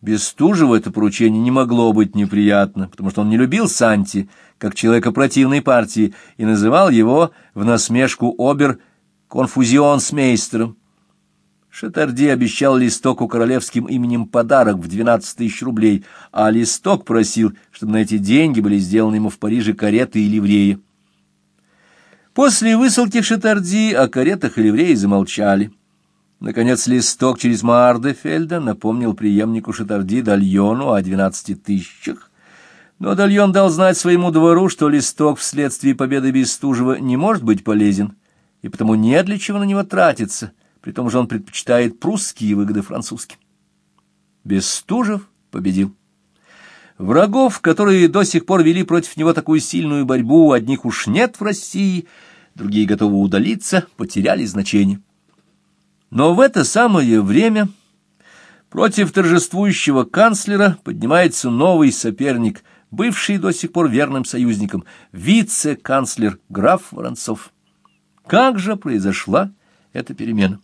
Бестужеву это поручение не могло быть неприятно, потому что он не любил Санти, как человека противной партии, и называл его в насмешку обер конфузионсмейстером. Шатарди обещал Листоку королевским именем подарок в двенадцать тысяч рублей, а Листок просил, чтобы на эти деньги были сделаны ему в Париже кареты и ливреи. После высылки Шатарди о каретах и ливреи замолчали. Наконец Листок через Мардефельда напомнил преемнику Шатарди Дальону о двенадцати тысячах, но Дальон дал знать своему двору, что Листок вследствие победы Бестужева не может быть полезен, и потому не для чего на него тратиться, при том же он предпочитает прусские выгоды французским. Бестужев победил. Врагов, которые до сих пор вели против него такую сильную борьбу, одних уж нет в России, другие готовы удалиться, потеряли значение. Но в это самое время против торжествующего канцлера поднимается новый соперник, бывший до сих пор верным союзником, вице-канцлер граф Воронцов. Как же произошла эта перемена?